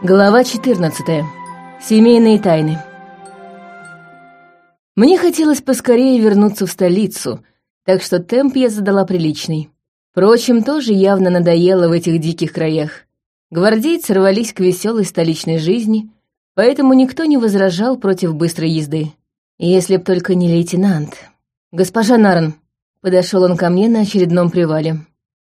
Глава 14. Семейные тайны. Мне хотелось поскорее вернуться в столицу, так что темп я задала приличный. Впрочем, тоже явно надоело в этих диких краях. Гвардейцы рвались к веселой столичной жизни, поэтому никто не возражал против быстрой езды. Если б только не лейтенант. «Госпожа Нарн», — подошел он ко мне на очередном привале.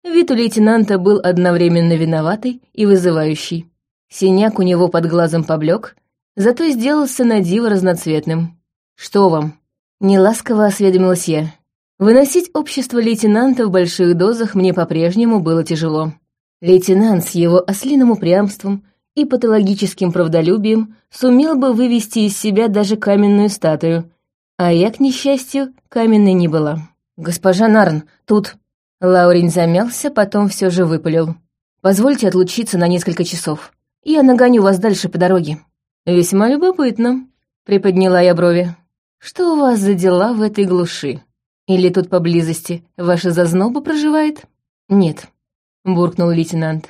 Вид у лейтенанта был одновременно виноватый и вызывающий. Синяк у него под глазом поблек, зато сделался на диво разноцветным. «Что вам?» — неласково осведомилась я. Выносить общество лейтенанта в больших дозах мне по-прежнему было тяжело. Лейтенант с его ослиным упрямством и патологическим правдолюбием сумел бы вывести из себя даже каменную статую, а я, к несчастью, каменной не была. «Госпожа Нарн, тут...» Лаурин замялся, потом все же выпалил. «Позвольте отлучиться на несколько часов. Я нагоню вас дальше по дороге». «Весьма любопытно», — приподняла я брови. «Что у вас за дела в этой глуши? Или тут поблизости ваша зазноба проживает?» «Нет», — буркнул лейтенант.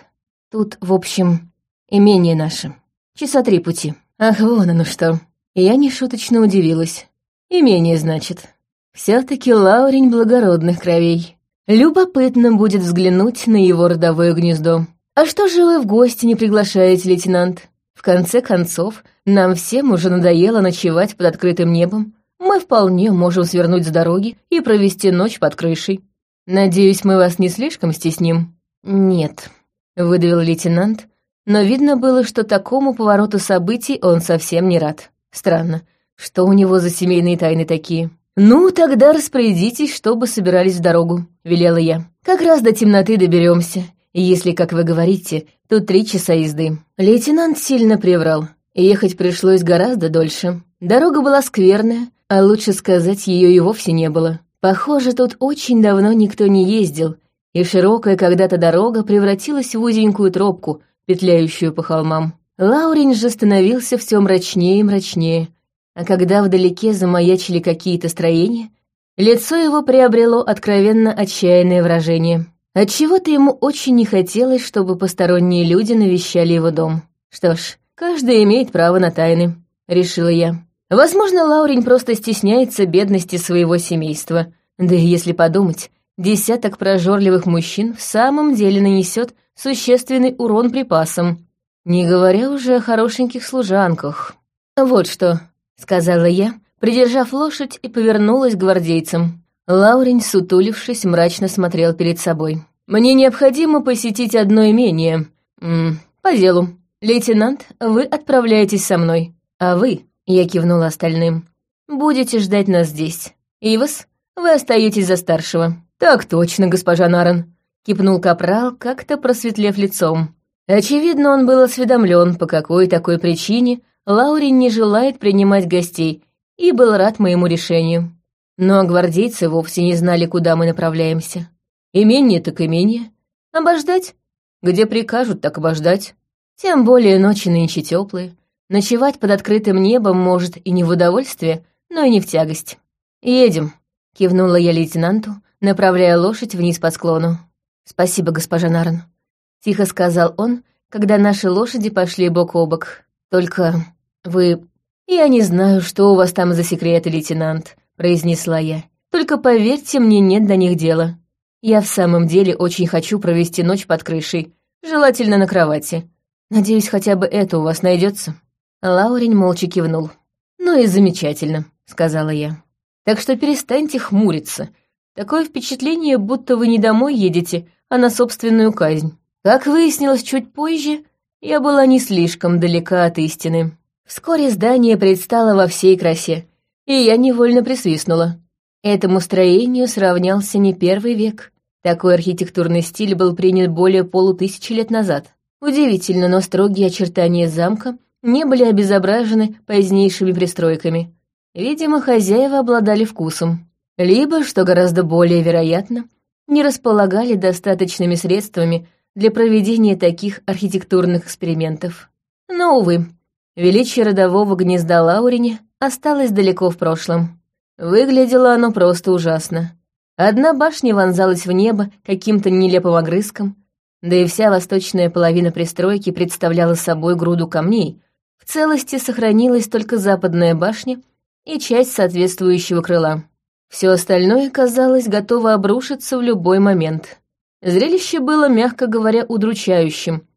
«Тут, в общем, имение наше. Часа три пути». «Ах, вон оно что!» Я нешуточно удивилась. «Имение, значит. Все-таки Лаурень благородных кровей. Любопытно будет взглянуть на его родовое гнездо». «А что же вы в гости не приглашаете, лейтенант? В конце концов, нам всем уже надоело ночевать под открытым небом. Мы вполне можем свернуть с дороги и провести ночь под крышей. Надеюсь, мы вас не слишком стесним?» «Нет», — выдавил лейтенант, но видно было, что такому повороту событий он совсем не рад. Странно, что у него за семейные тайны такие? «Ну, тогда распорядитесь, чтобы собирались в дорогу», — велела я. «Как раз до темноты доберемся, если, как вы говорите, тут три часа езды. Лейтенант сильно приврал. Ехать пришлось гораздо дольше. Дорога была скверная, а лучше сказать, ее и вовсе не было. Похоже, тут очень давно никто не ездил, и широкая когда-то дорога превратилась в узенькую тропку, петляющую по холмам. Лаурин же становился все мрачнее и мрачнее, а когда вдалеке замаячили какие-то строения, лицо его приобрело откровенно отчаянное выражение. Отчего-то ему очень не хотелось, чтобы посторонние люди навещали его дом. Что ж, каждый имеет право на тайны, решила я. Возможно, Лаурень просто стесняется бедности своего семейства. Да и если подумать, десяток прожорливых мужчин в самом деле нанесет существенный урон припасам, не говоря уже о хорошеньких служанках. «Вот что», — сказала я, придержав лошадь и повернулась к гвардейцам. Лаурень, сутулившись, мрачно смотрел перед собой. «Мне необходимо посетить одно имение. М -м, по делу. Лейтенант, вы отправляетесь со мной. А вы, — я кивнула остальным, — будете ждать нас здесь. Ивас, вы остаетесь за старшего». «Так точно, госпожа Наран», — кипнул капрал, как-то просветлев лицом. Очевидно, он был осведомлен, по какой такой причине Лаурин не желает принимать гостей, и был рад моему решению. Но гвардейцы вовсе не знали, куда мы направляемся. Имение так имение. Обождать? Где прикажут, так обождать. Тем более ночи нынче теплые. Ночевать под открытым небом может и не в удовольствие, но и не в тягость. «Едем», — кивнула я лейтенанту, направляя лошадь вниз по склону. «Спасибо, госпожа Нарн», — тихо сказал он, когда наши лошади пошли бок о бок. «Только вы... Я не знаю, что у вас там за секреты, лейтенант», произнесла я. «Только поверьте, мне нет до них дела. Я в самом деле очень хочу провести ночь под крышей, желательно на кровати. Надеюсь, хотя бы это у вас найдется. Лаурень молча кивнул. «Ну и замечательно», — сказала я. «Так что перестаньте хмуриться. Такое впечатление, будто вы не домой едете, а на собственную казнь. Как выяснилось чуть позже, я была не слишком далека от истины. Вскоре здание предстало во всей красе, и я невольно присвистнула. Этому строению сравнялся не первый век. Такой архитектурный стиль был принят более полутысячи лет назад. Удивительно, но строгие очертания замка не были обезображены позднейшими пристройками. Видимо, хозяева обладали вкусом. Либо, что гораздо более вероятно, не располагали достаточными средствами для проведения таких архитектурных экспериментов. Но, увы, величие родового гнезда Лаурине осталось далеко в прошлом. Выглядело оно просто ужасно. Одна башня вонзалась в небо каким-то нелепым огрызком, Да и вся восточная половина пристройки представляла собой груду камней. В целости сохранилась только западная башня и часть соответствующего крыла. Все остальное, казалось, готово обрушиться в любой момент. Зрелище было, мягко говоря, удручающим.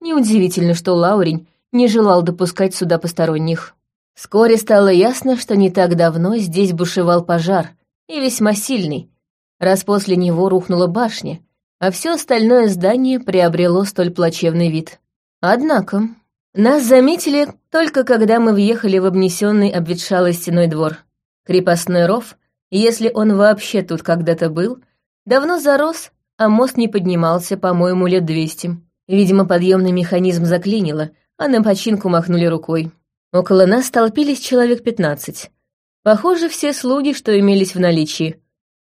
Неудивительно, что Лаурень не желал допускать сюда посторонних. Вскоре стало ясно, что не так давно здесь бушевал пожар, и весьма сильный, раз после него рухнула башня, а все остальное здание приобрело столь плачевный вид. Однако, нас заметили только когда мы въехали в обнесенный обветшалой стеной двор. Крепостной ров, если он вообще тут когда-то был, давно зарос, а мост не поднимался, по-моему, лет двести. Видимо, подъемный механизм заклинило, а на починку махнули рукой. Около нас столпились человек пятнадцать. Похоже, все слуги, что имелись в наличии.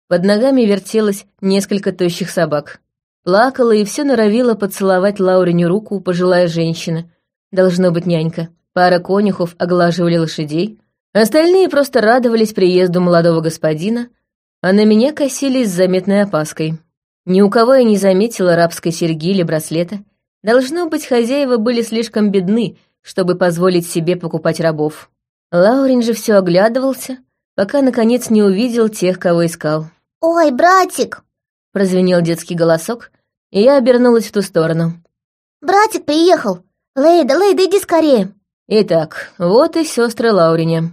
Под ногами вертелось несколько тощих собак. Плакала и все норовила поцеловать Лауриню руку пожилая женщина. Должно быть нянька. Пара конюхов оглаживали лошадей. Остальные просто радовались приезду молодого господина, а на меня косились с заметной опаской. Ни у кого я не заметила рабской серьги или браслета. Должно быть, хозяева были слишком бедны, чтобы позволить себе покупать рабов. Лаурин же все оглядывался, пока, наконец, не увидел тех, кого искал. «Ой, братик!» — прозвенел детский голосок, и я обернулась в ту сторону. «Братик приехал! Лейда, Лейда, иди скорее!» Итак, вот и сестры Лаурине.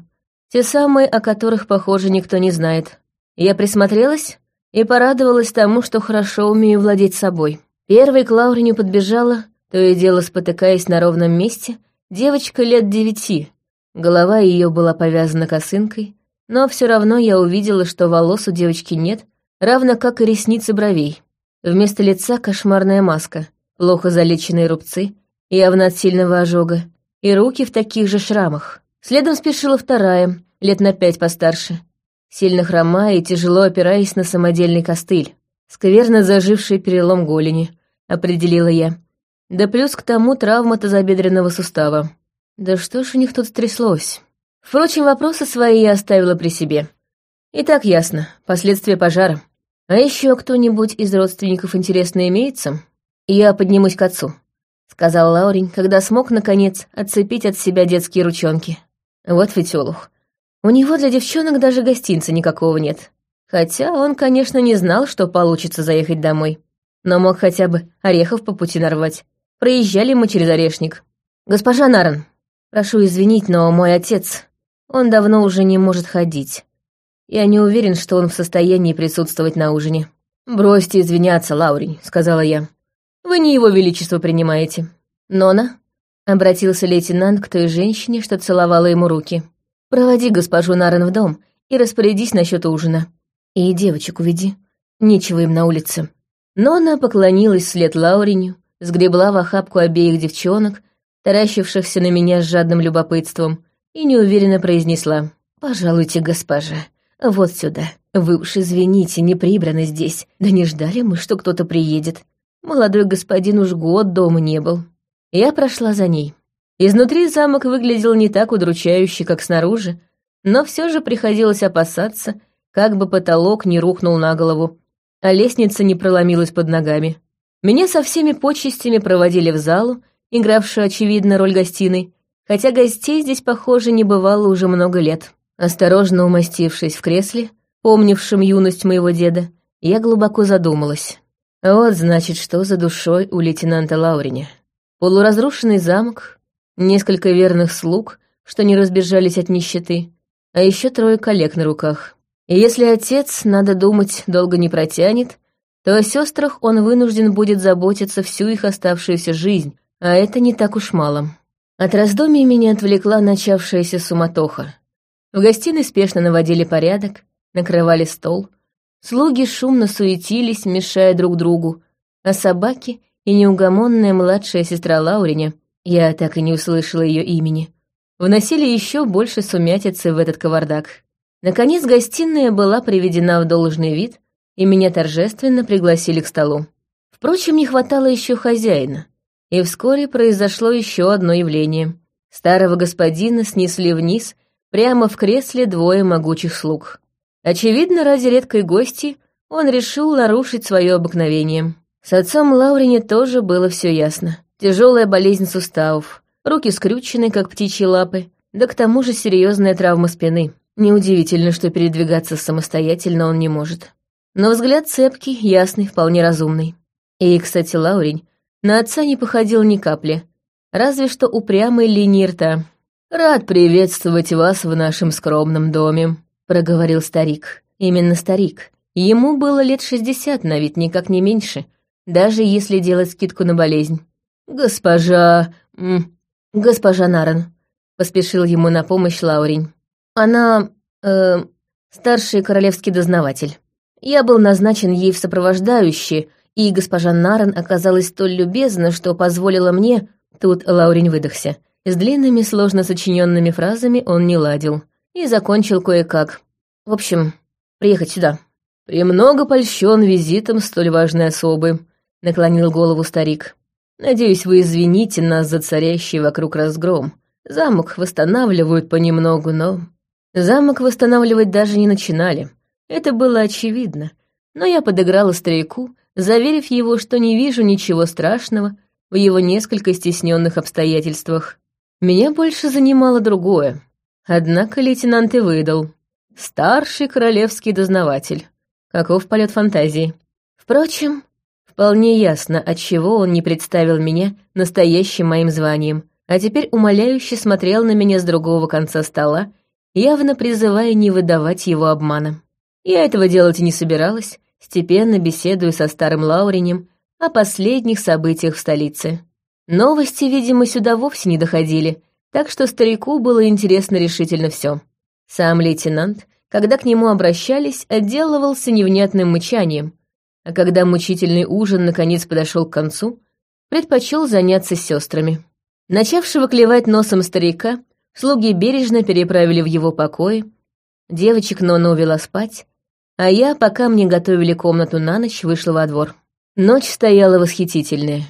Те самые, о которых, похоже, никто не знает. Я присмотрелась и порадовалась тому, что хорошо умею владеть собой. Первой к Лаурине подбежала, то и дело спотыкаясь на ровном месте, девочка лет девяти. Голова ее была повязана косынкой, но все равно я увидела, что волос у девочки нет, равно как и ресницы бровей. Вместо лица кошмарная маска, плохо залеченные рубцы, явно от сильного ожога, и руки в таких же шрамах. Следом спешила вторая, лет на пять постарше, сильно хромая и тяжело опираясь на самодельный костыль. Скверно заживший перелом голени, определила я. Да плюс к тому травма тазобедренного сустава. Да что ж у них тут стряслось? Впрочем, вопросы свои я оставила при себе. И так ясно, последствия пожара. А еще кто-нибудь из родственников интересно имеется? Я поднимусь к отцу, сказал Лаурень, когда смог, наконец, отцепить от себя детские ручонки. Вот ведь. У него для девчонок даже гостинца никакого нет. Хотя он, конечно, не знал, что получится заехать домой. Но мог хотя бы орехов по пути нарвать. Проезжали мы через орешник. «Госпожа Наран, прошу извинить, но мой отец он давно уже не может ходить. Я не уверен, что он в состоянии присутствовать на ужине. «Бросьте извиняться, Лаурень», — сказала я. «Вы не его величество принимаете». «Нона?» — обратился лейтенант к той женщине, что целовала ему руки. «Проводи госпожу Нарен в дом и распорядись насчет ужина. И девочек уведи. Нечего им на улице». Нона поклонилась вслед Лауреню, сгребла в охапку обеих девчонок, таращившихся на меня с жадным любопытством, и неуверенно произнесла. «Пожалуйте, госпожа, вот сюда. Вы уж извините, не прибрано здесь. Да не ждали мы, что кто-то приедет. Молодой господин уж год дома не был». Я прошла за ней. Изнутри замок выглядел не так удручающе, как снаружи, но все же приходилось опасаться, как бы потолок не рухнул на голову, а лестница не проломилась под ногами. Меня со всеми почестями проводили в залу, игравшую, очевидно, роль гостиной, хотя гостей здесь, похоже, не бывало уже много лет. Осторожно умастившись в кресле, помнившем юность моего деда, я глубоко задумалась. Вот, значит, что за душой у лейтенанта Лауриня. Полуразрушенный замок, несколько верных слуг, что не разбежались от нищеты, а еще трое коллег на руках. И если отец, надо думать, долго не протянет, то о сестрах он вынужден будет заботиться всю их оставшуюся жизнь, а это не так уж мало. От раздумий меня отвлекла начавшаяся суматоха. В гостиной спешно наводили порядок, накрывали стол. Слуги шумно суетились, мешая друг другу, а собаки и неугомонная младшая сестра Лауриня, я так и не услышала ее имени, вносили еще больше сумятицы в этот кавардак. Наконец гостиная была приведена в должный вид, и меня торжественно пригласили к столу. Впрочем, не хватало еще хозяина — и вскоре произошло еще одно явление. Старого господина снесли вниз, прямо в кресле двое могучих слуг. Очевидно, ради редкой гости он решил нарушить свое обыкновение. С отцом Лаурине тоже было все ясно. Тяжелая болезнь суставов, руки скрючены, как птичьи лапы, да к тому же серьезная травма спины. Неудивительно, что передвигаться самостоятельно он не может. Но взгляд цепкий, ясный, вполне разумный. И, кстати, Лаурень на отца не походил ни капли, разве что упрямой линии. «Рад приветствовать вас в нашем скромном доме», — проговорил старик. Именно старик. Ему было лет шестьдесят, на вид никак не меньше, даже если делать скидку на болезнь. «Госпожа... госпожа Наран», — поспешил ему на помощь Лаурень. «Она... э... старший королевский дознаватель. Я был назначен ей в сопровождающие, и госпожа Наран оказалась столь любезна, что позволила мне...» Тут Лаурень выдохся. С длинными, сложно сочиненными фразами он не ладил. И закончил кое-как. В общем, приехать сюда. «Премного польщен визитом столь важной особы», — наклонил голову старик. «Надеюсь, вы извините нас за царящий вокруг разгром. Замок восстанавливают понемногу, но...» Замок восстанавливать даже не начинали. Это было очевидно. Но я подыграла старику, заверив его, что не вижу ничего страшного в его несколько стесненных обстоятельствах. Меня больше занимало другое. Однако лейтенант и выдал. Старший королевский дознаватель. Каков полет фантазии. Впрочем, вполне ясно, отчего он не представил меня настоящим моим званием, а теперь умоляюще смотрел на меня с другого конца стола, явно призывая не выдавать его обмана. Я этого делать и не собиралась, степенно беседуя со старым Лауренем о последних событиях в столице. Новости, видимо, сюда вовсе не доходили, так что старику было интересно решительно все. Сам лейтенант, когда к нему обращались, отделывался невнятным мычанием, а когда мучительный ужин наконец подошел к концу, предпочел заняться сестрами. Начавшего клевать носом старика, слуги бережно переправили в его покои, девочек Нона увела спать, а я, пока мне готовили комнату на ночь, вышла во двор. Ночь стояла восхитительная,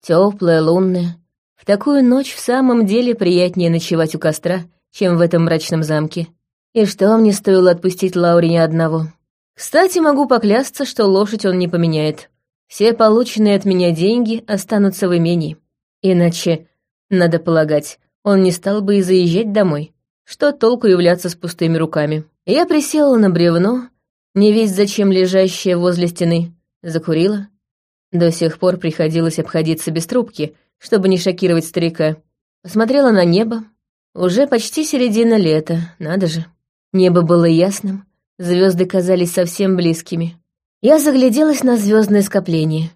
теплая, лунная. В такую ночь в самом деле приятнее ночевать у костра, чем в этом мрачном замке. И что мне стоило отпустить Лаурине одного? Кстати, могу поклясться, что лошадь он не поменяет. Все полученные от меня деньги останутся в имении. Иначе, надо полагать, он не стал бы и заезжать домой. Что толку являться с пустыми руками? Я присела на бревно, не весь зачем лежащее возле стены, закурила, до сих пор приходилось обходиться без трубки, чтобы не шокировать старика. Посмотрела на небо. Уже почти середина лета, надо же. Небо было ясным, звезды казались совсем близкими. Я загляделась на звездное скопление.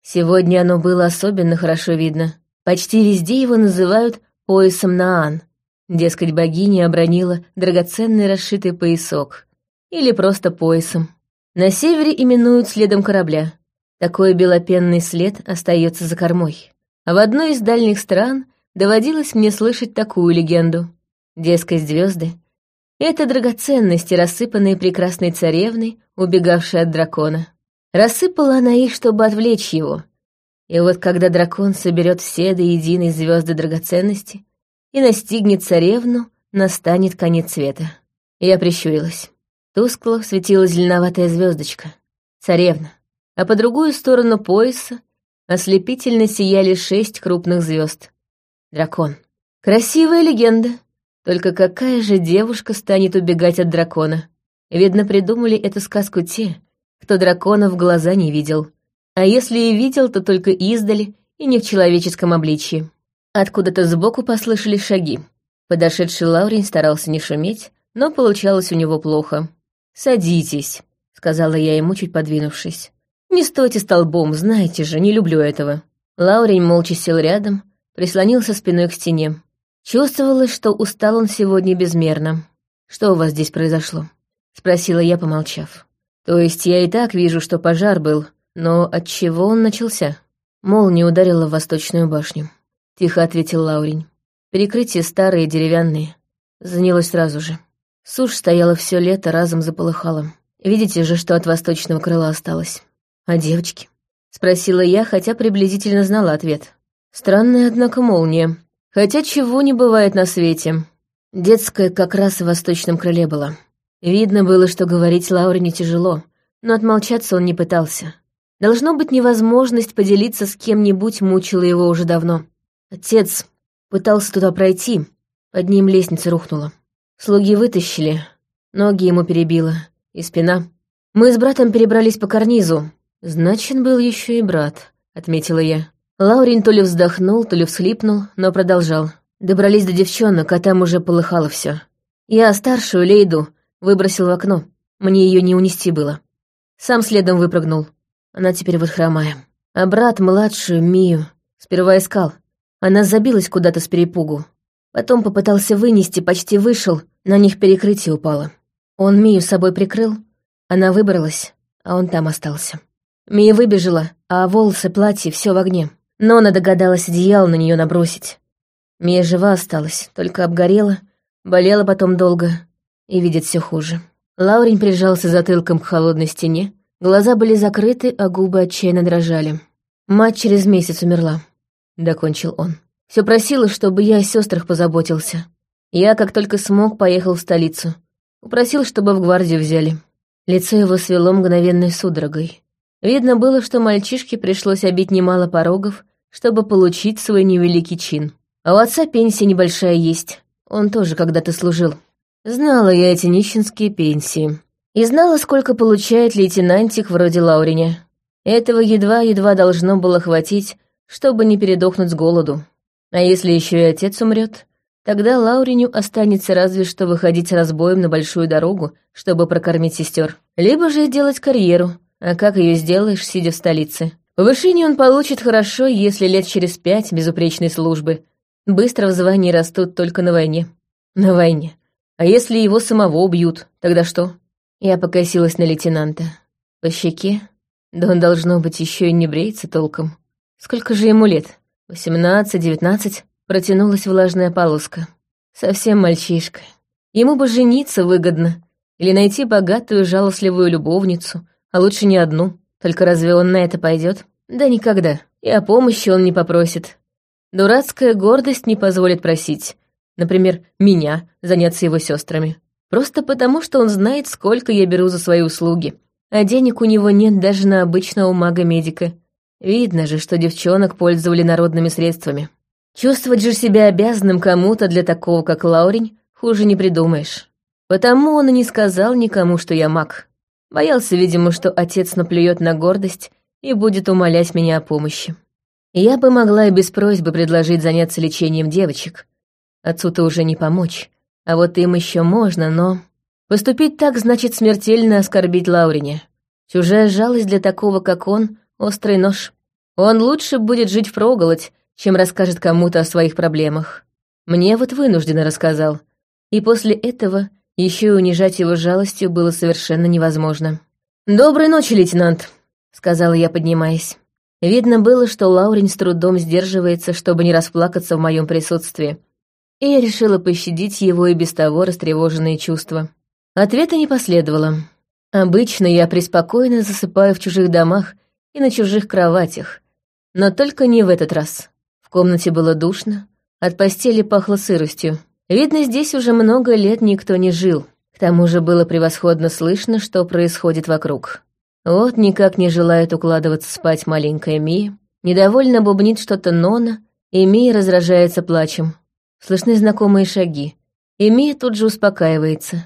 Сегодня оно было особенно хорошо видно. Почти везде его называют поясом Наан. Дескать, богиня обронила драгоценный расшитый поясок. Или просто поясом. На севере именуют следом корабля. Такой белопенный след остается за кормой. А в одной из дальних стран доводилось мне слышать такую легенду. Дескать, звезды — это драгоценности, рассыпанные прекрасной царевной, убегавшей от дракона. Рассыпала она их, чтобы отвлечь его. И вот когда дракон соберет все до единой звезды драгоценности и настигнет царевну, настанет конец света. Я прищурилась. Тускло светила зеленоватая звездочка. Царевна а по другую сторону пояса ослепительно сияли шесть крупных звезд. Дракон. Красивая легенда. Только какая же девушка станет убегать от дракона? Видно, придумали эту сказку те, кто дракона в глаза не видел. А если и видел, то только издали и не в человеческом обличье. Откуда-то сбоку послышались шаги. Подошедший Лаурин старался не шуметь, но получалось у него плохо. «Садитесь», — сказала я ему, чуть подвинувшись. «Не стойте столбом, знаете же, не люблю этого». Лаурень молча сел рядом, прислонился спиной к стене. Чувствовалось, что устал он сегодня безмерно. «Что у вас здесь произошло?» — спросила я, помолчав. «То есть я и так вижу, что пожар был, но от чего он начался?» Молния ударила в восточную башню. Тихо ответил Лаурень. Перекрытия старые, деревянные. Занялось сразу же. Сушь стояла все лето, разом заполыхала. Видите же, что от восточного крыла осталось. «А девочки?» — спросила я, хотя приблизительно знала ответ. Странная, однако, молния. Хотя чего не бывает на свете. Детская как раз в восточном крыле была. Видно было, что говорить Лауре не тяжело, но отмолчаться он не пытался. Должно быть, невозможность поделиться с кем-нибудь мучила его уже давно. Отец пытался туда пройти, под ним лестница рухнула. Слуги вытащили, ноги ему перебило, и спина. Мы с братом перебрались по карнизу. Значит, был еще и брат, отметила я. Лаурин то ли вздохнул, то ли всхлипнул, но продолжал. Добрались до девчонок, а там уже полыхало все. Я старшую Лейду выбросил в окно. Мне ее не унести было. Сам следом выпрыгнул. Она теперь вот хромая. А брат младшую, Мию, сперва искал. Она забилась куда-то с перепугу. Потом попытался вынести, почти вышел, на них перекрытие упало. Он Мию с собой прикрыл, она выбралась, а он там остался. Мия выбежала, а волосы, платье, все в огне. Но она догадалась одеяло на нее набросить. Мия жива осталась, только обгорела, болела потом долго и видит все хуже. Лаурень прижался затылком к холодной стене, Глаза были закрыты, а губы отчаянно дрожали. Мать через месяц умерла, — докончил он. Все просила, чтобы я о сестрах позаботился. Я, как только смог, поехал в столицу. Упросил, чтобы в гвардию взяли. Лицо его свело мгновенной судорогой. Видно было, что мальчишке пришлось обить немало порогов, чтобы получить свой невеликий чин. А у отца пенсия небольшая есть. Он тоже когда-то служил. Знала я эти нищенские пенсии. И знала, сколько получает лейтенантик вроде Лауриня. Этого едва-едва должно было хватить, чтобы не передохнуть с голоду. А если еще и отец умрет, тогда Лауриню останется разве что выходить разбоем на большую дорогу, чтобы прокормить сестер. Либо же делать карьеру, а как ее сделаешь, сидя в столице. Повышение он получит хорошо, если лет через пять безупречной службы. Быстро в звании растут только на войне. На войне. А если его самого убьют, тогда что? Я покосилась на лейтенанта. По щеке? Да он, должно быть, еще и не бреется толком. Сколько же ему лет? Восемнадцать, девятнадцать? Протянулась влажная полоска. Совсем мальчишка. Ему бы жениться выгодно. Или найти богатую, жалостливую любовницу. А лучше не одну. Только разве он на это пойдет? Да никогда. И о помощи он не попросит. Дурацкая гордость не позволит просить. Например, меня заняться его сестрами. Просто потому, что он знает, сколько я беру за свои услуги. А денег у него нет даже на обычного мага-медика. Видно же, что девчонок пользовали народными средствами. Чувствовать же себя обязанным кому-то для такого, как Лаурень, хуже не придумаешь. Потому он и не сказал никому, что я маг. Боялся, видимо, что отец наплюет на гордость и будет умолять меня о помощи. Я бы могла и без просьбы предложить заняться лечением девочек. Отцу-то уже не помочь. А вот им еще можно, но... Поступить так значит смертельно оскорбить Лаурине. Чужая жалость для такого, как он, — острый нож. Он лучше будет жить впроголодь, чем расскажет кому-то о своих проблемах. Мне вот вынужденно рассказал. И после этого еще и унижать его жалостью было совершенно невозможно. «Доброй ночи, лейтенант», — сказала я, поднимаясь. Видно было, что Лаурин с трудом сдерживается, чтобы не расплакаться в моем присутствии, и я решила пощадить его и без того растревоженные чувства. Ответа не последовало. Обычно я преспокойно засыпаю в чужих домах и на чужих кроватях, но только не в этот раз. В комнате было душно, от постели пахло сыростью. Видно, здесь уже много лет никто не жил. К тому же было превосходно слышно, что происходит вокруг. Вот никак не желает укладываться спать маленькая Мия, недовольно бубнит что-то Нона, и Мия раздражается плачем. Слышны знакомые шаги. И Мия тут же успокаивается.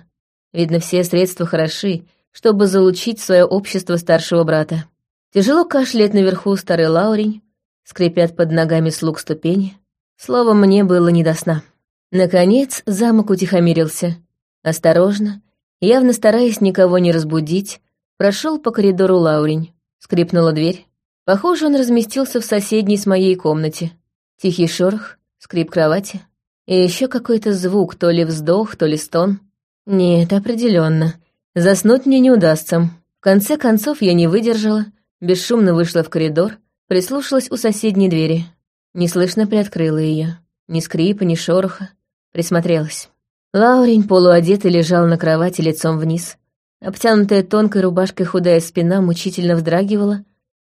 Видно, все средства хороши, чтобы залучить свое общество старшего брата. Тяжело кашляет наверху старый Лаурень, скрипят под ногами слуг ступени. Словом, мне было не до сна. Наконец замок утихомирился. Осторожно, явно стараясь никого не разбудить, прошел по коридору Лаурень. Скрипнула дверь. Похоже, он разместился в соседней с моей комнате. Тихий шорох, скрип кровати. И еще какой-то звук, то ли вздох, то ли стон. Нет, определенно. Заснуть мне не удастся. В конце концов я не выдержала, бесшумно вышла в коридор, прислушалась у соседней двери. Неслышно приоткрыла ее. Ни скрипа, ни шороха. Присмотрелась. Лаурень полуодетый лежал на кровати лицом вниз. Обтянутая тонкой рубашкой худая спина мучительно вздрагивала,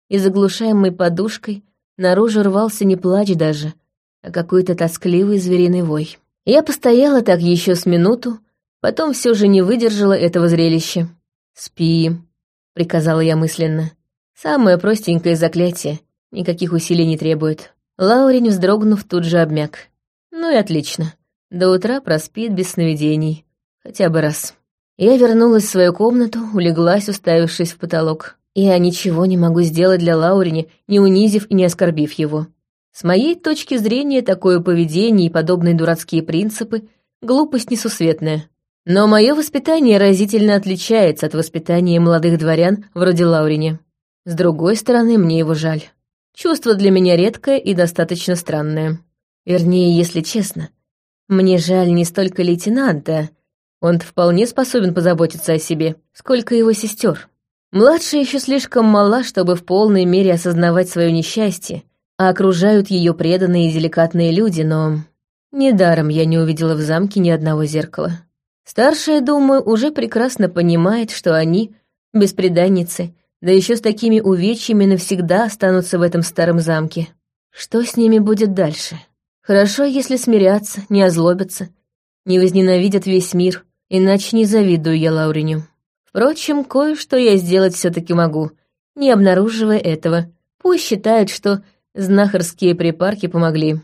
и заглушаемой подушкой наружу рвался не плач даже, а какой-то тоскливый звериный вой. Я постояла так еще с минуту, потом все же не выдержала этого зрелища. «Спи», — приказала я мысленно. Самое простенькое заклятие, никаких усилий не требует. Лаурень, вздрогнув, тут же обмяк. Ну и отлично. До утра проспит без сновидений. Хотя бы раз. Я вернулась в свою комнату, улеглась, уставившись в потолок. Я ничего не могу сделать для Лаурини, не унизив и не оскорбив его. С моей точки зрения, такое поведение и подобные дурацкие принципы — глупость несусветная. Но мое воспитание разительно отличается от воспитания молодых дворян вроде Лаурини. С другой стороны, мне его жаль. Чувство для меня редкое и достаточно странное. Вернее, если честно, мне жаль не столько лейтенанта, он вполне способен позаботиться о себе, сколько его сестер. Младшая еще слишком мала, чтобы в полной мере осознавать свое несчастье, а окружают ее преданные и деликатные люди, но... Недаром я не увидела в замке ни одного зеркала. Старшая, думаю, уже прекрасно понимает, что они, беспреданницы, да еще с такими увечьями навсегда останутся в этом старом замке. Что с ними будет дальше? Хорошо, если смирятся, не озлобятся, не возненавидят весь мир, иначе не завидую я Лауриню. Впрочем, кое-что я сделать все таки могу, не обнаруживая этого. Пусть считают, что знахарские припарки помогли.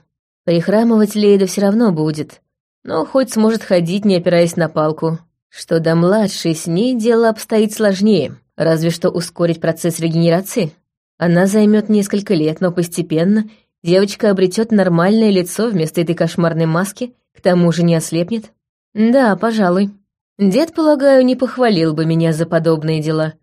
Прихрамывать Лейда все равно будет, но хоть сможет ходить, не опираясь на палку. Что до младшей, с ней дело обстоит сложнее, разве что ускорить процесс регенерации. Она займет несколько лет, но постепенно девочка обретет нормальное лицо вместо этой кошмарной маски, к тому же не ослепнет. Да, пожалуй. Дед, полагаю, не похвалил бы меня за подобные дела.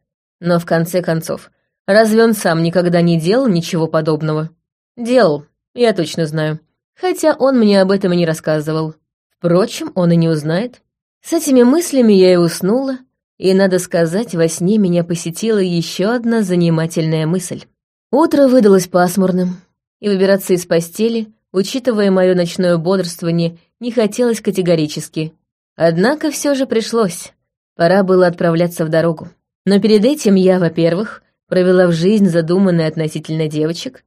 Но в конце концов, разве он сам никогда не делал ничего подобного? Делал, я точно знаю. Хотя он мне об этом и не рассказывал. Впрочем, он и не узнает. С этими мыслями я и уснула, и, надо сказать, во сне меня посетила еще одна занимательная мысль. Утро выдалось пасмурным, и выбираться из постели, учитывая мое ночное бодрствование, не хотелось категорически. Однако все же пришлось. Пора было отправляться в дорогу. Но перед этим я, во-первых, провела в жизнь задуманной относительно девочек,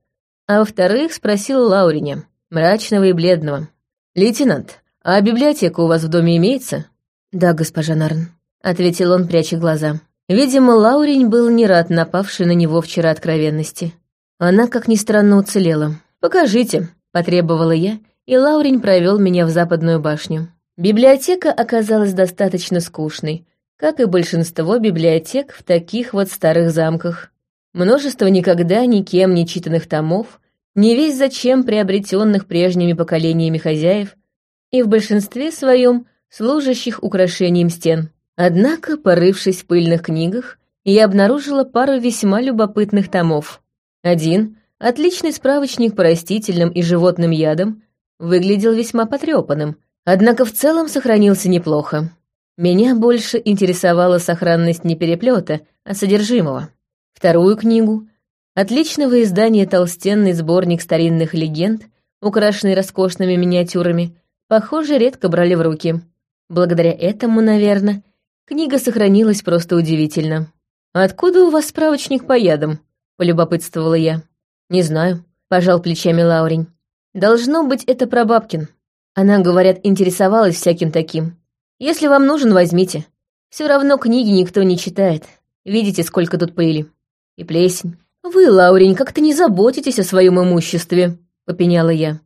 а во-вторых, спросила Лауриня, мрачного и бледного. «Лейтенант, а библиотека у вас в доме имеется?» «Да, госпожа Нарн», — ответил он, пряча глаза. Видимо, Лаурень был не рад напавшей на него вчера откровенности. Она, как ни странно, уцелела. «Покажите», — потребовала я, и Лаурень провел меня в западную башню. Библиотека оказалась достаточно скучной, как и большинство библиотек в таких вот старых замках. Множество никогда никем не читанных томов, не весь зачем приобретенных прежними поколениями хозяев, и в большинстве своем служащих украшением стен. Однако, порывшись в пыльных книгах, я обнаружила пару весьма любопытных томов. Один, отличный справочник по растительным и животным ядам, выглядел весьма потрепанным, однако в целом сохранился неплохо. Меня больше интересовала сохранность не переплета, а содержимого. Вторую книгу, отличного издания толстенный сборник старинных легенд, украшенный роскошными миниатюрами, похоже, редко брали в руки. Благодаря этому, наверное, книга сохранилась просто удивительно. «Откуда у вас справочник по ядам?» — полюбопытствовала я. «Не знаю», — пожал плечами Лаурень. «Должно быть, это прабабкин. Она, говорят, интересовалась всяким таким. Если вам нужен, возьмите. Все равно книги никто не читает. Видите, сколько тут пыли. И плесень. Вы, Лаурень, как-то не заботитесь о своем имуществе», — попеняла я.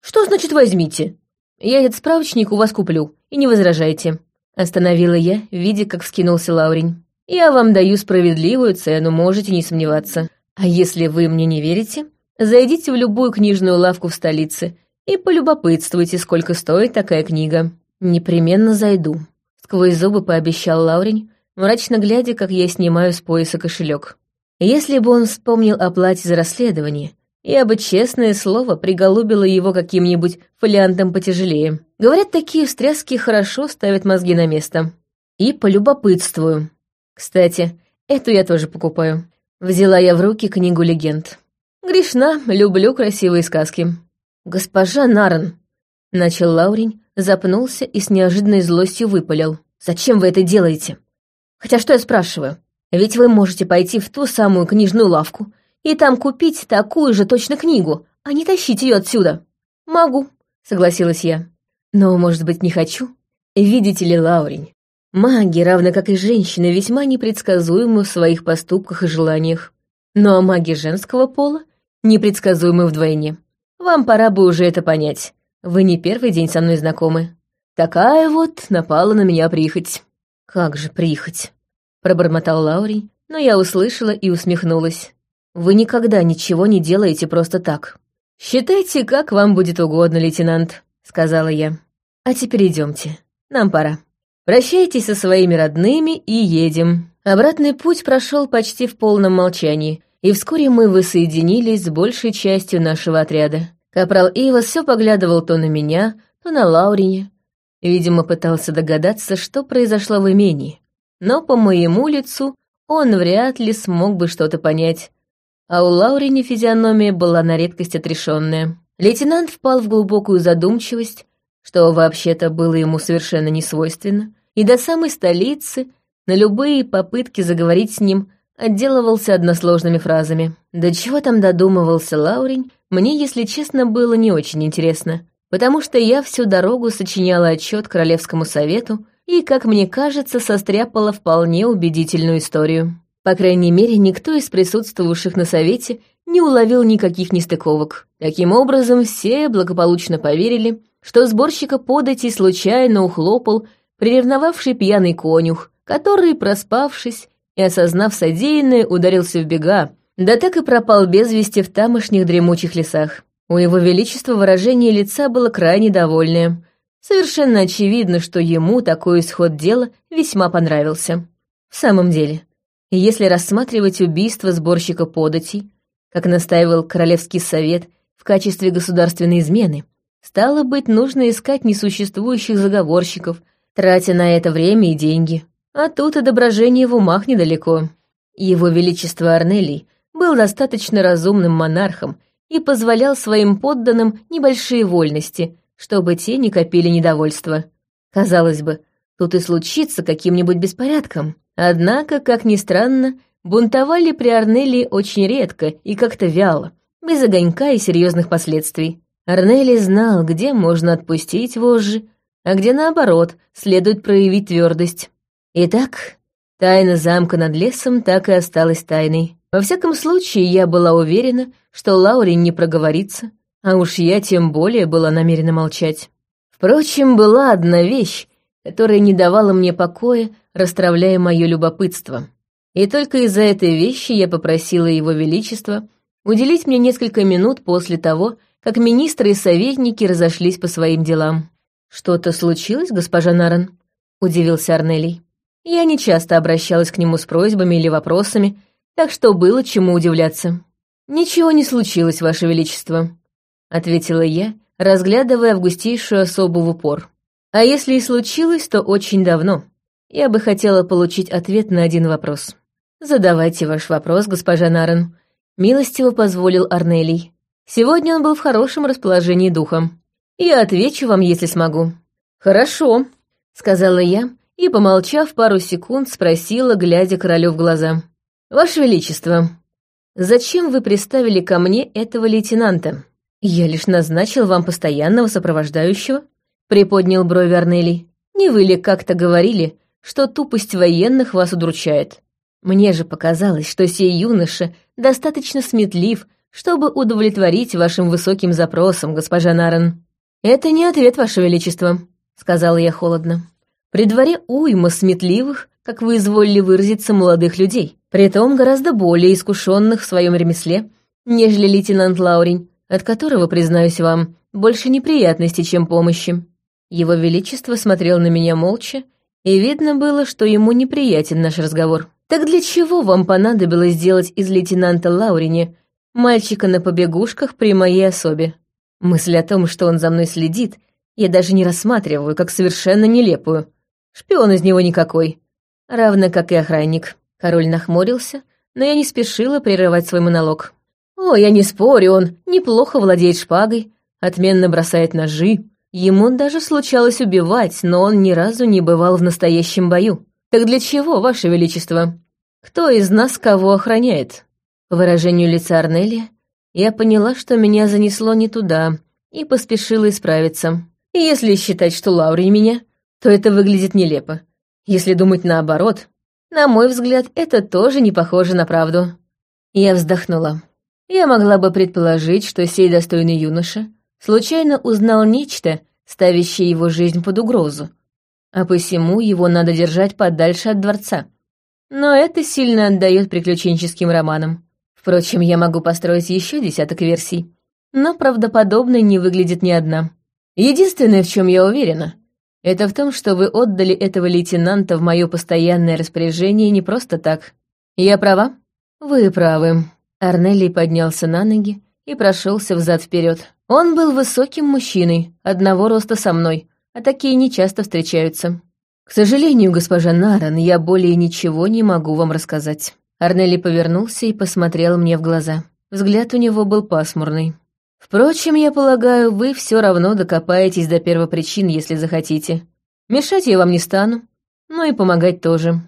«Что значит возьмите?» «Я этот справочник у вас куплю, и не возражайте», — остановила я, видя, как вскинулся Лаурень. «Я вам даю справедливую цену, можете не сомневаться. А если вы мне не верите, зайдите в любую книжную лавку в столице и полюбопытствуйте, сколько стоит такая книга. Непременно зайду», — сквозь зубы пообещал Лаурень, мрачно глядя, как я снимаю с пояса кошелек. Если бы он вспомнил о плате за расследование, я бы, честное слово, приголубила его каким-нибудь фолиантом потяжелее. Говорят, такие встряски хорошо ставят мозги на место. И полюбопытствую. Кстати, эту я тоже покупаю. Взяла я в руки книгу легенд. Грешна, люблю красивые сказки. Госпожа Наран, начал Лаурень, запнулся и с неожиданной злостью выпалил. Зачем вы это делаете? Хотя что я спрашиваю? Ведь вы можете пойти в ту самую книжную лавку и там купить такую же точно книгу, а не тащить ее отсюда. Могу, согласилась я. Но, может быть, не хочу? Видите ли, Лаурень, маги, равно как и женщины, весьма непредсказуемы в своих поступках и желаниях. Ну а маги женского пола непредсказуемы вдвойне. Вам пора бы уже это понять. Вы не первый день со мной знакомы. Такая вот напала на меня прихоть. Как же прихоть? Пробормотал Лаурий, но я услышала и усмехнулась. Вы никогда ничего не делаете просто так. Считайте, как вам будет угодно, лейтенант, сказала я. А теперь идемте. Нам пора. Прощайтесь со своими родными и едем. Обратный путь прошел почти в полном молчании, и вскоре мы воссоединились с большей частью нашего отряда. Капрал Ивас все поглядывал то на меня, то на Лаурине. Видимо, пытался догадаться, что произошло в имении. Но по моему лицу он вряд ли смог бы что-то понять. А у Лаурине физиономия была на редкость отрешенная. Лейтенант впал в глубокую задумчивость, что вообще-то было ему совершенно не свойственно, и до самой столицы на любые попытки заговорить с ним отделывался односложными фразами. До чего там додумывался Лаурень, мне, если честно, было не очень интересно, потому что я всю дорогу сочиняла отчет Королевскому совету и, как мне кажется, состряпала вполне убедительную историю. По крайней мере, никто из присутствовавших на совете не уловил никаких нестыковок. Таким образом, все благополучно поверили, что сборщика подати случайно ухлопал приревновавший пьяный конюх, который, проспавшись и осознав содеянное, ударился в бега, да так и пропал без вести в тамошних дремучих лесах. У его величества выражение лица было крайне довольное. Совершенно очевидно, что ему такой исход дела весьма понравился. В самом деле, если рассматривать убийство сборщика податей, как настаивал Королевский совет в качестве государственной измены, стало быть, нужно искать несуществующих заговорщиков, тратя на это время и деньги. А тут отображение в умах недалеко. Его Величество Арнелий был достаточно разумным монархом и позволял своим подданным небольшие вольности, чтобы те не копили недовольство. Казалось бы, тут и случится каким-нибудь беспорядком. Однако, как ни странно, бунтовали при Арнелии очень редко и как-то вяло, без огонька и серьезных последствий. Арнели знал, где можно отпустить вожжи, а где, наоборот, следует проявить твердость. Итак, тайна замка над лесом так и осталась тайной. Во всяком случае, я была уверена, что Лаурин не проговорится, а уж я тем более была намерена молчать. Впрочем, была одна вещь, которая не давала мне покоя, расстравляя мое любопытство. И только из-за этой вещи я попросила его величество уделить мне несколько минут после того, как министры и советники разошлись по своим делам. «Что-то случилось, госпожа Наран?» — удивился Арнелий. Я не часто обращалась к нему с просьбами или вопросами, так что было чему удивляться. «Ничего не случилось, Ваше Величество», — ответила я, разглядывая августейшую особу в упор. «А если и случилось, то очень давно. Я бы хотела получить ответ на один вопрос». «Задавайте ваш вопрос, госпожа Нарен», — милостиво позволил Арнелий. «Сегодня он был в хорошем расположении духа. Я отвечу вам, если смогу». «Хорошо», — сказала я, и, помолчав пару секунд, спросила, глядя королю в глаза. «Ваше Величество, зачем вы приставили ко мне этого лейтенанта? Я лишь назначил вам постоянного сопровождающего?» Приподнял брови Арнелий. «Не вы ли как-то говорили, что тупость военных вас удручает? Мне же показалось, что сей юноша достаточно сметлив, чтобы удовлетворить вашим высоким запросам, госпожа Нарен». «Это не ответ, ваше величество», — сказала я холодно. «При дворе уйма сметливых, как вы изволили выразиться, молодых людей притом гораздо более искушенных в своем ремесле, нежели лейтенант Лаурень, от которого, признаюсь вам, больше неприятностей, чем помощи. Его Величество смотрел на меня молча, и видно было, что ему неприятен наш разговор. «Так для чего вам понадобилось сделать из лейтенанта Лаурине мальчика на побегушках при моей особе? Мысль о том, что он за мной следит, я даже не рассматриваю как совершенно нелепую. Шпион из него никакой, равно как и охранник. Король нахмурился, но я не спешила прерывать свой монолог. «О, я не спорю, он неплохо владеет шпагой, отменно бросает ножи. Ему даже случалось убивать, но он ни разу не бывал в настоящем бою. Так для чего, Ваше Величество? Кто из нас кого охраняет?» По выражению лица Арнелли, я поняла, что меня занесло не туда, и поспешила исправиться. Если считать, что Лаури меня, то это выглядит нелепо. Если думать наоборот, на мой взгляд, это тоже не похоже на правду. Я вздохнула. Я могла бы предположить, что сей достойный юноша случайно узнал нечто, ставящее его жизнь под угрозу, а посему его надо держать подальше от дворца. Но это сильно отдает приключенческим романам. Впрочем, я могу построить еще десяток версий, но правдоподобной не выглядит ни одна. Единственное, в чем я уверена, это в том, что вы отдали этого лейтенанта в мое постоянное распоряжение не просто так. Я права? Вы правы. Арнелли поднялся на ноги и прошелся взад вперед. Он был высоким мужчиной, одного роста со мной, а такие нечасто встречаются. К сожалению, госпожа Наран, я более ничего не могу вам рассказать. Арнелли повернулся и посмотрел мне в глаза. Взгляд у него был пасмурный. Впрочем, я полагаю, вы все равно докопаетесь до первопричин, если захотите. Мешать я вам не стану, но и помогать тоже.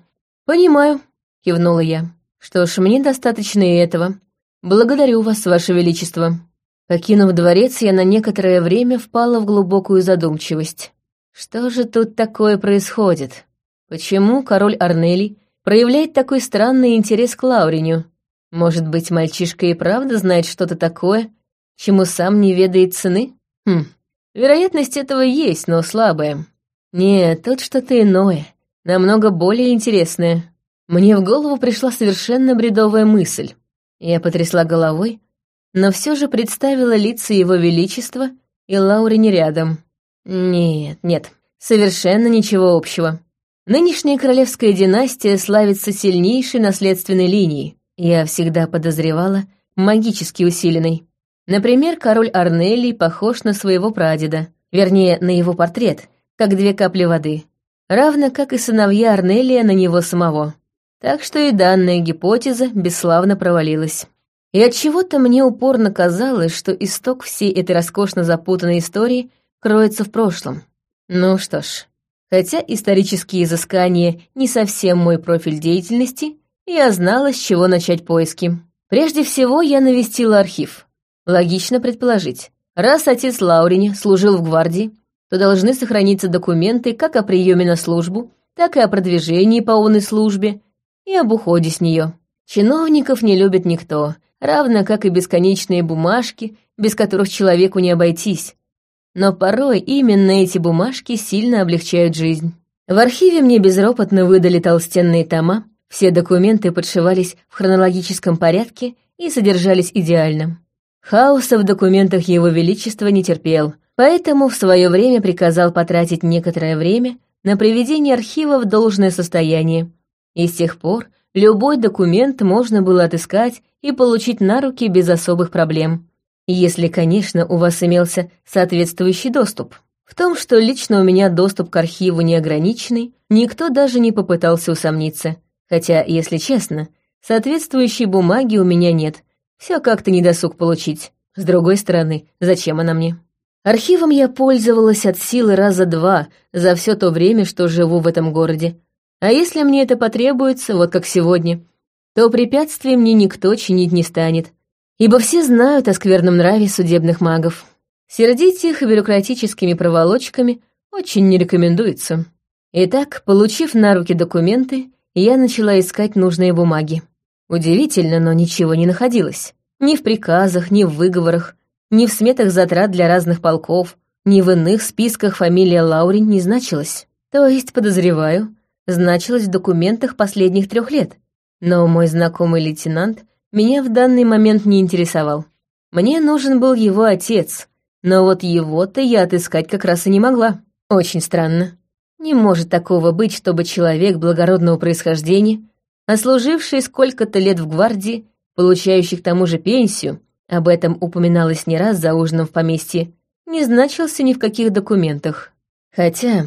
Понимаю, кивнула я. Что ж, мне достаточно и этого. Благодарю вас, ваше величество. Покинув дворец, я на некоторое время впала в глубокую задумчивость. Что же тут такое происходит? Почему король Арнелий проявляет такой странный интерес к Лауриню? Может быть, мальчишка и правда знает что-то такое, чему сам не ведает цены? Хм, вероятность этого есть, но слабая. Нет, тут что-то иное, намного более интересное. Мне в голову пришла совершенно бредовая мысль. Я потрясла головой, но все же представила лица его величества и Лаурини рядом. Нет, нет, совершенно ничего общего. Нынешняя королевская династия славится сильнейшей наследственной линией. Я всегда подозревала магически усиленной. Например, король Арнелий похож на своего прадеда, вернее, на его портрет, как две капли воды, равно как и сыновья Арнелия на него самого. Так что и данная гипотеза бесславно провалилась. И от чего то мне упорно казалось, что исток всей этой роскошно запутанной истории кроется в прошлом. Ну что ж, хотя исторические изыскания не совсем мой профиль деятельности, я знала, с чего начать поиски. Прежде всего, я навестила архив. Логично предположить, раз отец Лаурини служил в гвардии, то должны сохраниться документы как о приеме на службу, так и о продвижении по онной службе и об уходе с нее. Чиновников не любит никто, равно как и бесконечные бумажки, без которых человеку не обойтись. Но порой именно эти бумажки сильно облегчают жизнь. В архиве мне безропотно выдали толстенные тома, все документы подшивались в хронологическом порядке и содержались идеально. Хаоса в документах Его Величества не терпел, поэтому в свое время приказал потратить некоторое время на приведение архива в должное состояние. И с тех пор любой документ можно было отыскать и получить на руки без особых проблем. Если, конечно, у вас имелся соответствующий доступ. В том, что лично у меня доступ к архиву неограниченный, никто даже не попытался усомниться. Хотя, если честно, соответствующей бумаги у меня нет, все как-то недосуг получить. С другой стороны, зачем она мне? Архивом я пользовалась от силы раза два за все то время, что живу в этом городе. А если мне это потребуется, вот как сегодня, то препятствий мне никто чинить не станет, ибо все знают о скверном нраве судебных магов. Сердить их бюрократическими проволочками очень не рекомендуется. Итак, получив на руки документы, я начала искать нужные бумаги. Удивительно, но ничего не находилось. Ни в приказах, ни в выговорах, ни в сметах затрат для разных полков, ни в иных списках фамилия Лаурин не значилась. То есть, подозреваю, значилась в документах последних трех лет. Но мой знакомый лейтенант меня в данный момент не интересовал. Мне нужен был его отец, но вот его-то я отыскать как раз и не могла. Очень странно. Не может такого быть, чтобы человек благородного происхождения Ослуживший сколько-то лет в гвардии, получающий к тому же пенсию, об этом упоминалось не раз за ужином в поместье, не значился ни в каких документах. Хотя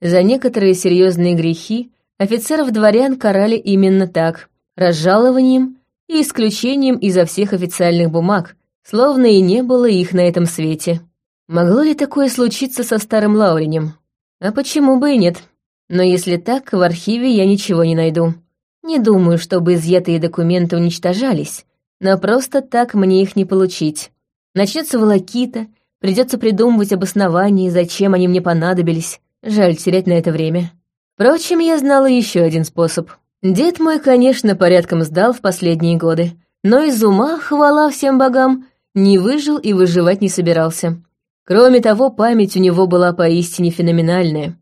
за некоторые серьезные грехи офицеров-дворян карали именно так, разжалованием и исключением изо всех официальных бумаг, словно и не было их на этом свете. Могло ли такое случиться со старым Лауринем? А почему бы и нет? Но если так, в архиве я ничего не найду. Не думаю, чтобы изъятые документы уничтожались, но просто так мне их не получить. Начнется волокита, придется придумывать обоснование, зачем они мне понадобились. Жаль терять на это время. Впрочем, я знала еще один способ. Дед мой, конечно, порядком сдал в последние годы, но из ума, хвала всем богам, не выжил и выживать не собирался. Кроме того, память у него была поистине феноменальная.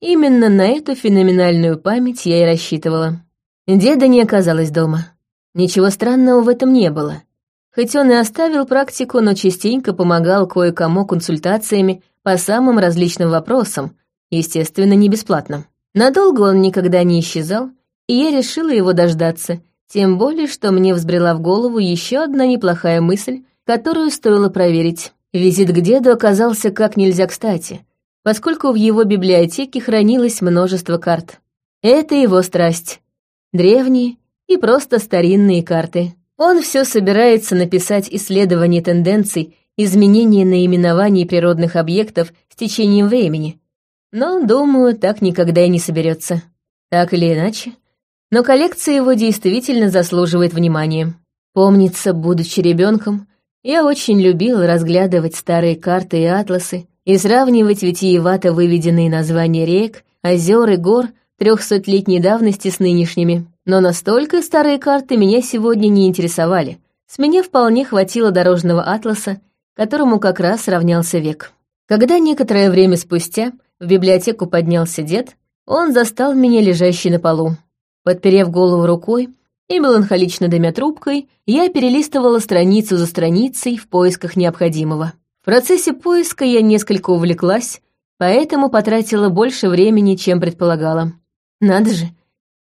Именно на эту феноменальную память я и рассчитывала. Деда не оказалось дома. Ничего странного в этом не было. Хоть он и оставил практику, но частенько помогал кое-кому консультациями по самым различным вопросам, естественно, не бесплатно. Надолго он никогда не исчезал, и я решила его дождаться, тем более, что мне взбрела в голову еще одна неплохая мысль, которую стоило проверить. Визит к деду оказался как нельзя кстати, поскольку в его библиотеке хранилось множество карт. Это его страсть. Древние и просто старинные карты. Он все собирается написать исследование тенденций изменения наименований природных объектов с течением времени. Но, думаю, так никогда и не соберется. Так или иначе. Но коллекция его действительно заслуживает внимания. Помнится, будучи ребенком, я очень любила разглядывать старые карты и атласы и сравнивать витиевато выведенные названия рек, озер и гор трехсотлетней давности с нынешними. Но настолько старые карты меня сегодня не интересовали. С меня вполне хватило дорожного атласа, которому как раз равнялся век. Когда некоторое время спустя в библиотеку поднялся дед, он застал меня лежащей на полу. Подперев голову рукой и меланхолично дымя трубкой, я перелистывала страницу за страницей в поисках необходимого. В процессе поиска я несколько увлеклась, поэтому потратила больше времени, чем предполагала. Надо же,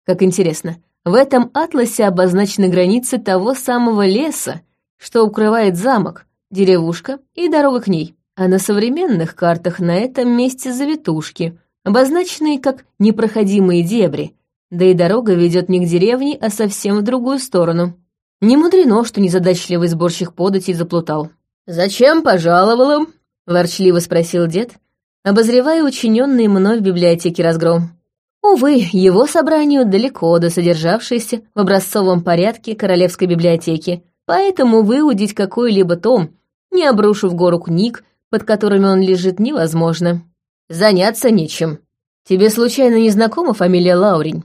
как интересно, в этом атласе обозначены границы того самого леса, что укрывает замок, деревушка и дорога к ней. А на современных картах на этом месте завитушки, обозначенные как непроходимые дебри, да и дорога ведет не к деревне, а совсем в другую сторону. Не мудрено, что незадачливый сборщик податей заплутал. «Зачем пожаловала?» — ворчливо спросил дед, обозревая учиненный мной в библиотеке разгром. Увы, его собранию далеко до содержавшейся в образцовом порядке Королевской библиотеки, поэтому выудить какой-либо том, не обрушив гору книг, под которыми он лежит, невозможно. Заняться нечем. Тебе случайно не знакома фамилия Лаурень?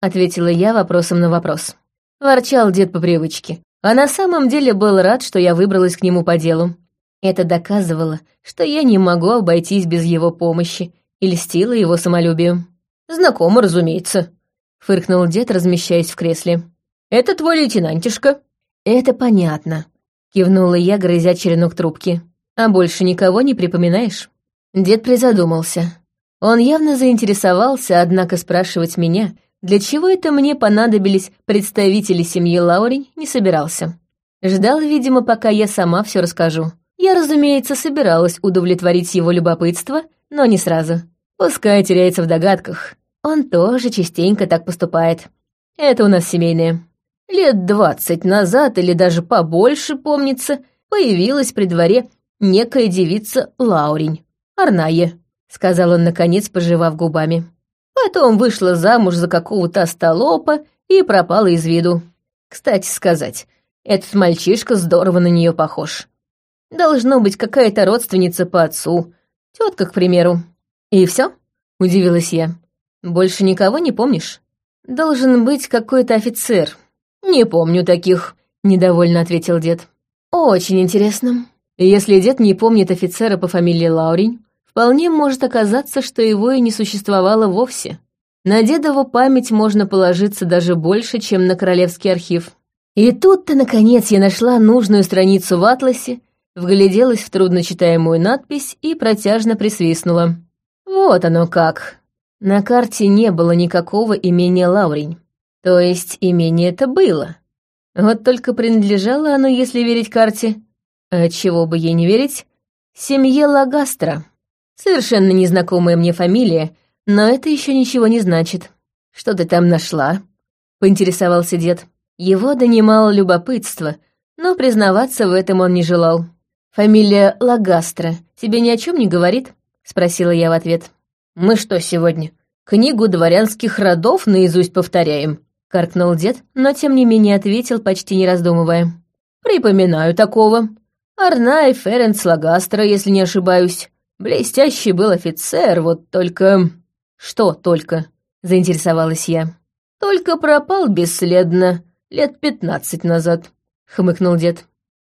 Ответила я вопросом на вопрос. Ворчал дед по привычке, а на самом деле был рад, что я выбралась к нему по делу. Это доказывало, что я не могу обойтись без его помощи и льстила его самолюбию. «Знакомо, разумеется», — фыркнул дед, размещаясь в кресле. «Это твой лейтенантишка». «Это понятно», — кивнула я, грызя черенок трубки. «А больше никого не припоминаешь?» Дед призадумался. Он явно заинтересовался, однако спрашивать меня, для чего это мне понадобились представители семьи Лаурень, не собирался. Ждал, видимо, пока я сама все расскажу. Я, разумеется, собиралась удовлетворить его любопытство, но не сразу. Пускай теряется в догадках. Он тоже частенько так поступает. Это у нас семейное. Лет двадцать назад или даже побольше, помнится, появилась при дворе некая девица Лаурень, Арная, сказал он, наконец, пожевав губами. Потом вышла замуж за какого-то остолопа и пропала из виду. Кстати сказать, этот мальчишка здорово на нее похож. Должно быть какая-то родственница по отцу, тетка, к примеру. И все? удивилась я. Больше никого не помнишь? Должен быть какой-то офицер. Не помню таких, недовольно ответил дед. Очень интересно. Если дед не помнит офицера по фамилии Лаурень, вполне может оказаться, что его и не существовало вовсе. На дедову память можно положиться даже больше, чем на королевский архив. И тут-то, наконец, я нашла нужную страницу в атласе, вгляделась в трудночитаемую надпись и протяжно присвистнула. Вот оно как. На карте не было никакого имения Лаурень. То есть имение это было. Вот только принадлежало оно, если верить карте, а чего бы ей не верить, семье Лагастра. Совершенно незнакомая мне фамилия, но это еще ничего не значит. Что ты там нашла? Поинтересовался дед. Его донимало любопытство, но признаваться в этом он не желал. «Фамилия Лагастра тебе ни о чем не говорит?» — спросила я в ответ. «Мы что сегодня, книгу дворянских родов наизусть повторяем?» — каркнул дед, но тем не менее ответил, почти не раздумывая. «Припоминаю такого. Арнай Ференц Лагастро, если не ошибаюсь. Блестящий был офицер, вот только...» «Что только?» — заинтересовалась я. «Только пропал бесследно лет пятнадцать назад. хмыкнул дед.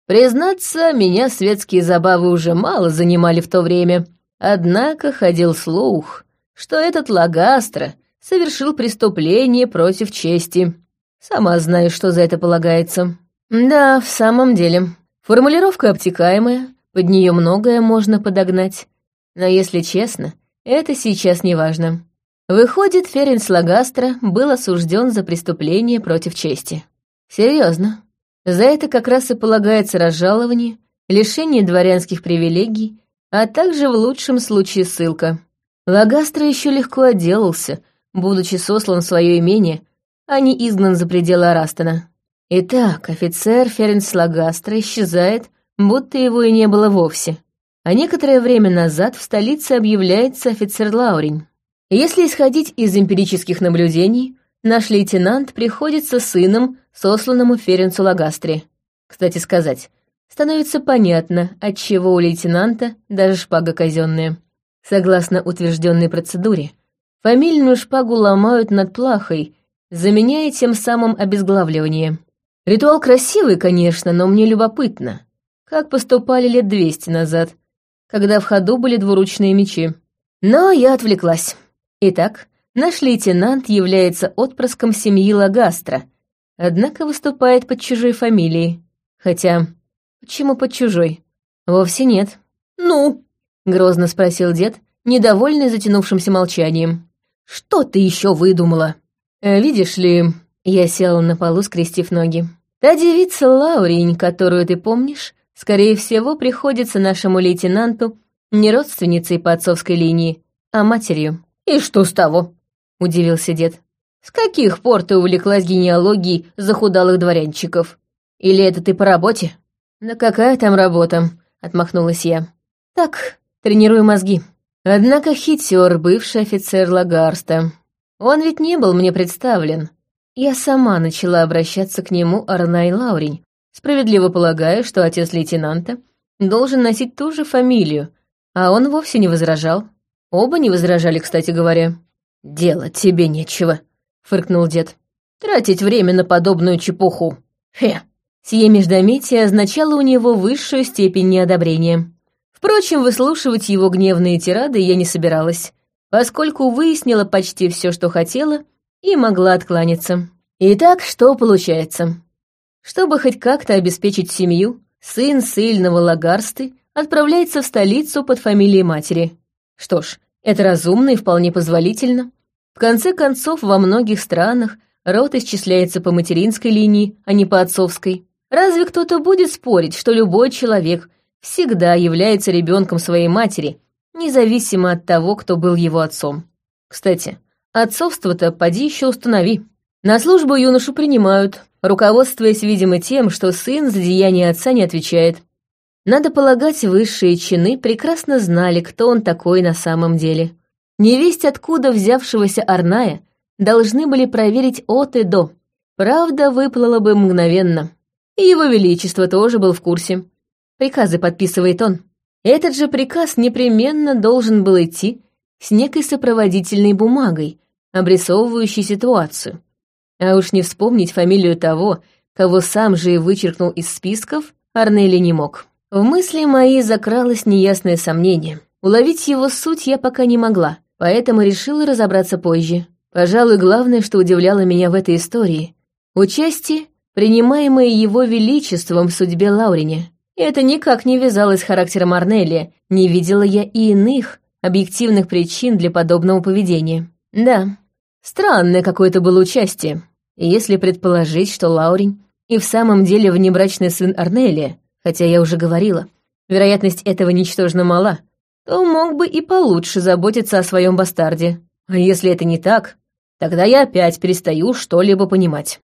Признаться, меня светские забавы уже мало занимали в то время. Однако ходил слух, что этот Лагастро совершил преступление против чести. Сама знаю, что за это полагается. Да, в самом деле. Формулировка обтекаемая, под нее многое можно подогнать. Но если честно, это сейчас не важно. Выходит, Ференс Лагастро был осужден за преступление против чести. Серьезно. За это как раз и полагается разжалование, лишение дворянских привилегий, а также в лучшем случае ссылка. Лагастро еще легко отделался, будучи сослан в свое имение, а не изгнан за пределы Арастона. Итак, офицер Ференс Лагастро исчезает, будто его и не было вовсе. А некоторое время назад в столице объявляется офицер Лаурень. Если исходить из эмпирических наблюдений, наш лейтенант приходится сыном, сосланному Ференцу Лагастре. Кстати сказать, становится понятно, отчего у лейтенанта даже шпага казенная. Согласно утвержденной процедуре, фамильную шпагу ломают над плахой, заменяя тем самым обезглавливание. Ритуал красивый, конечно, но мне любопытно, как поступали лет двести назад, когда в ходу были двуручные мечи. Но я отвлеклась. Итак, наш лейтенант является отпрыском семьи Лагастра, однако выступает под чужой фамилией. Хотя, почему под чужой? Вовсе нет. «Ну?» — грозно спросил дед, недовольный затянувшимся молчанием. «Что ты еще выдумала?» «Э, «Видишь ли...» — я села на полу, скрестив ноги. «Та девица Лаурень, которую ты помнишь, скорее всего, приходится нашему лейтенанту не родственницей по отцовской линии, а матерью». «И что с того?» — удивился дед. «С каких пор ты увлеклась генеалогией захудалых дворянчиков? Или это ты по работе?» «Да какая там работа?» — отмахнулась я. «Так, тренирую мозги». Однако хитер бывший офицер Лагарста. Он ведь не был мне представлен. Я сама начала обращаться к нему Арнай Лаурень, справедливо полагая, что отец лейтенанта должен носить ту же фамилию, а он вовсе не возражал. Оба не возражали, кстати говоря. «Делать тебе нечего», — фыркнул дед. «Тратить время на подобную чепуху. Хе». Сие междометие означало у него высшую степень неодобрения. Впрочем, выслушивать его гневные тирады я не собиралась поскольку выяснила почти все, что хотела, и могла откланяться. Итак, что получается? Чтобы хоть как-то обеспечить семью, сын сильного Лагарсты отправляется в столицу под фамилией матери. Что ж, это разумно и вполне позволительно. В конце концов, во многих странах род исчисляется по материнской линии, а не по отцовской. Разве кто-то будет спорить, что любой человек всегда является ребенком своей матери, независимо от того, кто был его отцом. Кстати, отцовство-то поди еще установи. На службу юношу принимают, руководствуясь, видимо, тем, что сын за деяние отца не отвечает. Надо полагать, высшие чины прекрасно знали, кто он такой на самом деле. Невесть откуда взявшегося Арная должны были проверить от и до. Правда выплыла бы мгновенно. И его величество тоже был в курсе. Приказы подписывает он. Этот же приказ непременно должен был идти с некой сопроводительной бумагой, обрисовывающей ситуацию. А уж не вспомнить фамилию того, кого сам же и вычеркнул из списков, Арнели не мог. В мысли мои закралось неясное сомнение. Уловить его суть я пока не могла, поэтому решила разобраться позже. Пожалуй, главное, что удивляло меня в этой истории — участие, принимаемое его величеством в судьбе Лаурине. Это никак не вязалось с характером Арнелия, не видела я и иных объективных причин для подобного поведения. Да, странное какое-то было участие. Если предположить, что Лаурень и в самом деле внебрачный сын Арнелия, хотя я уже говорила, вероятность этого ничтожно мала, то мог бы и получше заботиться о своем бастарде. А если это не так, тогда я опять перестаю что-либо понимать.